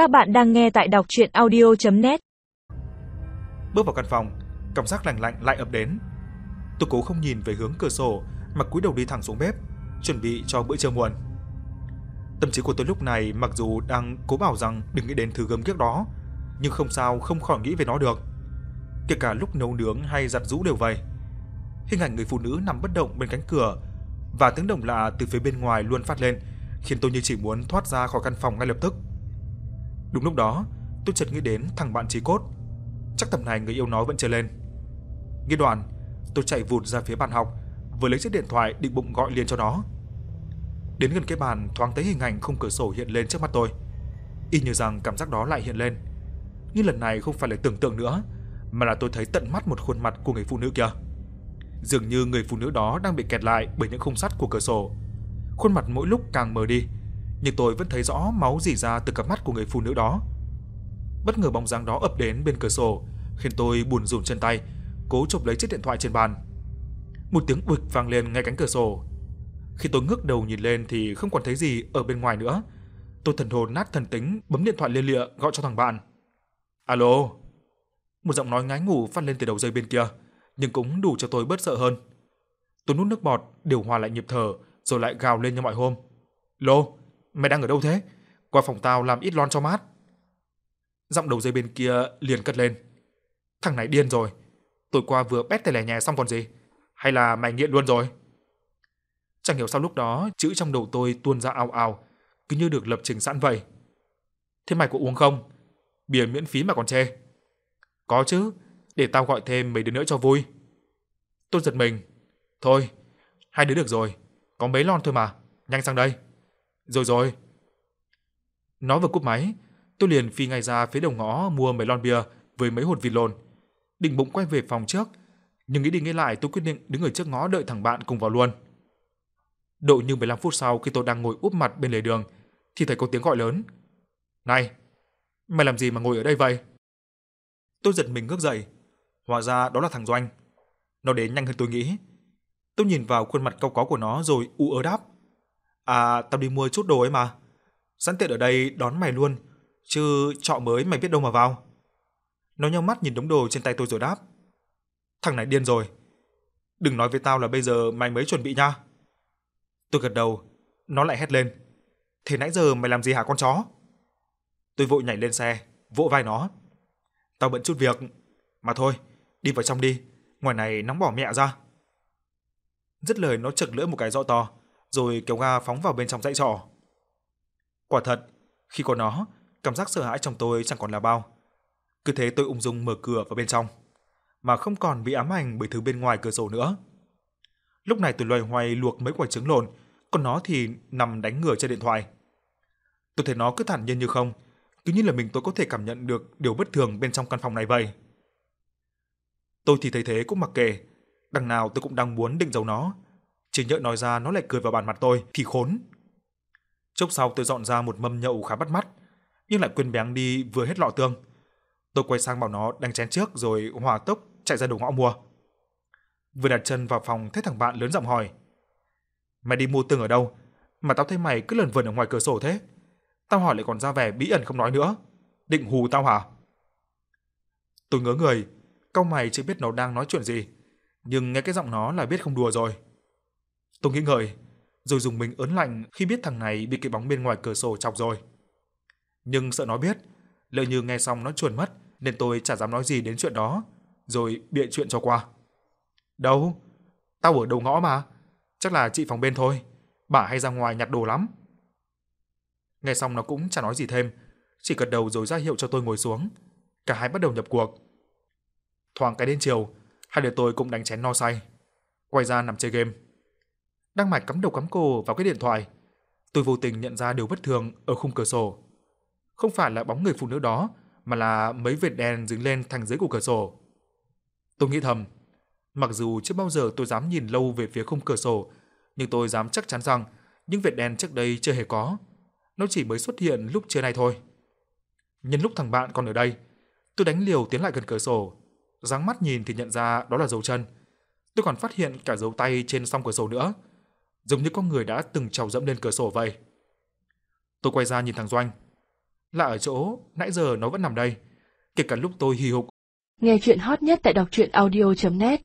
Các bạn đang nghe tại đọc chuyện audio.net Bước vào căn phòng, cảm giác lạnh lạnh lại ập đến. Tôi cố không nhìn về hướng cửa sổ mà cúi đầu đi thẳng xuống bếp, chuẩn bị cho bữa trưa muộn. Tâm trí của tôi lúc này mặc dù đang cố bảo rằng đừng nghĩ đến thứ gớm ghiếc đó, nhưng không sao không khỏi nghĩ về nó được. Kể cả lúc nấu nướng hay giặt rũ đều vậy. Hình ảnh người phụ nữ nằm bất động bên cánh cửa và tiếng động lạ từ phía bên ngoài luôn phát lên, khiến tôi như chỉ muốn thoát ra khỏi căn phòng ngay lập tức. Đúng lúc đó, tôi chợt nghĩ đến thằng bạn trí cốt. Chắc tầm này người yêu nó vẫn chưa lên. Nghĩ đoạn, tôi chạy vụt ra phía bàn học, vừa lấy chiếc điện thoại định bụng gọi liền cho nó. Đến gần cái bàn, thoáng thấy hình ảnh không cửa sổ hiện lên trước mắt tôi. Y như rằng cảm giác đó lại hiện lên. Nhưng lần này không phải là tưởng tượng nữa, mà là tôi thấy tận mắt một khuôn mặt của người phụ nữ kia. Dường như người phụ nữ đó đang bị kẹt lại bởi những khung sắt của cửa sổ. Khuôn mặt mỗi lúc càng mờ đi, nhưng tôi vẫn thấy rõ máu rỉ ra từ cặp mắt của người phụ nữ đó. Bất ngờ bóng dáng đó ập đến bên cửa sổ, khiến tôi buồn rùn chân tay, cố chụp lấy chiếc điện thoại trên bàn. Một tiếng bịch vang lên ngay cánh cửa sổ. Khi tôi ngước đầu nhìn lên thì không còn thấy gì ở bên ngoài nữa. Tôi thần hồn nát thần tính bấm điện thoại liên lịa gọi cho thằng bạn. Alo. Một giọng nói ngái ngủ phát lên từ đầu dây bên kia, nhưng cũng đủ cho tôi bớt sợ hơn. Tôi nuốt nước bọt, điều hòa lại nhịp thở, rồi lại gào lên như mọi hôm. Lô, mày đang ở đâu thế? Qua phòng tao làm ít lon cho mát. Giọng đầu dây bên kia liền cất lên. Thằng này điên rồi. Tối qua vừa bét tay lẻ nhà xong còn gì. Hay là mày nghiện luôn rồi? Chẳng hiểu sao lúc đó chữ trong đầu tôi tuôn ra ào ào, cứ như được lập trình sẵn vậy. Thế mày có uống không? Bia miễn phí mà còn chê. Có chứ, để tao gọi thêm mấy đứa nữa cho vui. Tôi giật mình. Thôi, hai đứa được rồi, có mấy lon thôi mà, nhanh sang đây. Rồi rồi. Nó vừa cúp máy, tôi liền phi ngay ra phía đầu ngõ mua mấy lon bia với mấy hột vịt lộn. Định bụng quay về phòng trước, nhưng nghĩ đi nghĩ lại tôi quyết định đứng ở trước ngõ đợi thằng bạn cùng vào luôn. Độ như 15 phút sau khi tôi đang ngồi úp mặt bên lề đường thì thấy có tiếng gọi lớn. "Này, mày làm gì mà ngồi ở đây vậy?" Tôi giật mình ngước dậy, hóa ra đó là thằng Doanh. Nó đến nhanh hơn tôi nghĩ. Tôi nhìn vào khuôn mặt cau có của nó rồi u ớ đáp: "À, tao đi mua chút đồ ấy mà. Sẵn tiện ở đây đón mày luôn, chứ trọ mới mày biết đâu mà vào." Nó nheo mắt nhìn đống đồ trên tay tôi rồi đáp: "Thằng này điên rồi. Đừng nói với tao là bây giờ mày mới chuẩn bị nha." Tôi gật đầu, nó lại hét lên: "Thế nãy giờ mày làm gì hả con chó?" Tôi vội nhảy lên xe, vỗ vai nó. "Tao bận chút việc, mà thôi, đi vào trong đi, ngoài này nóng bỏ mẹ ra." Dứt lời nó chực lưỡi một cái rõ to, rồi kéo ga phóng vào bên trong dãy trọ. Quả thật, khi có nó, cảm giác sợ hãi trong tôi chẳng còn là bao. Cứ thế tôi ung dung mở cửa vào bên trong, mà không còn bị ám ảnh bởi thứ bên ngoài cửa sổ nữa. Lúc này tôi loay hoay luộc mấy quả trứng lộn, còn nó thì nằm đánh ngửa trên điện thoại. Tôi thấy nó cứ thản nhiên như không, cứ như là mình tôi có thể cảm nhận được điều bất thường bên trong căn phòng này vậy. Tôi thì thấy thế cũng mặc kệ, đằng nào tôi cũng đang muốn định giấu nó. Chỉ nhỡ nói ra nó lại cười vào bàn mặt tôi thì khốn. Chốc sau tôi dọn ra một mâm nhậu khá bắt mắt, nhưng lại quên béng đi vừa hết lọ tương. Tôi quay sang bảo nó đánh chén trước rồi hòa tốc chạy ra đầu ngõ mua. Vừa đặt chân vào phòng thấy thằng bạn lớn giọng hỏi: "Mày đi mua tương ở đâu? Mà tao thấy mày cứ lẩn vẩn ở ngoài cửa sổ thế. Tao hỏi lại còn ra vẻ bí ẩn không nói nữa. Định hù tao hả?" Tôi ngớ người, cau mày chưa biết nó đang nói chuyện gì, nhưng nghe cái giọng nó là biết không đùa rồi. Tôi nghĩ ngợi, rồi dùng mình ớn lạnh khi biết thằng này bị cái bóng bên ngoài cửa sổ chọc rồi. Nhưng sợ nó biết, lỡ như nghe xong nó chuồn mất nên tôi chả dám nói gì đến chuyện đó, rồi bịa chuyện cho qua. Đâu? Tao ở đầu ngõ mà, chắc là chị phòng bên thôi, bà hay ra ngoài nhặt đồ lắm. Nghe xong nó cũng chả nói gì thêm, chỉ gật đầu rồi ra hiệu cho tôi ngồi xuống. Cả hai bắt đầu nhập cuộc. Thoáng cái đến chiều, hai đứa tôi cũng đánh chén no say. Quay ra nằm chơi game. Đang mải cắm đầu cắm cổ vào cái điện thoại, tôi vô tình nhận ra điều bất thường ở khung cửa sổ. Không phải là bóng người phụ nữ đó, mà là mấy vệt đèn dính lên thành dưới của cửa sổ. Tôi nghĩ thầm, mặc dù chưa bao giờ tôi dám nhìn lâu về phía khung cửa sổ, nhưng tôi dám chắc chắn rằng những vệt đèn trước đây chưa hề có. Nó chỉ mới xuất hiện lúc trưa nay thôi. Nhân lúc thằng bạn còn ở đây, tôi đánh liều tiến lại gần cửa sổ, giáng mắt nhìn thì nhận ra đó là dấu chân. Tôi còn phát hiện cả dấu tay trên song cửa sổ nữa, giống như có người đã từng trèo dẫm lên cửa sổ vậy. Tôi quay ra nhìn thằng Doanh. là ở chỗ nãy giờ nó vẫn nằm đây, kể cả lúc tôi hì hục. Nghe chuyện hot nhất tại đọc truyện audio.net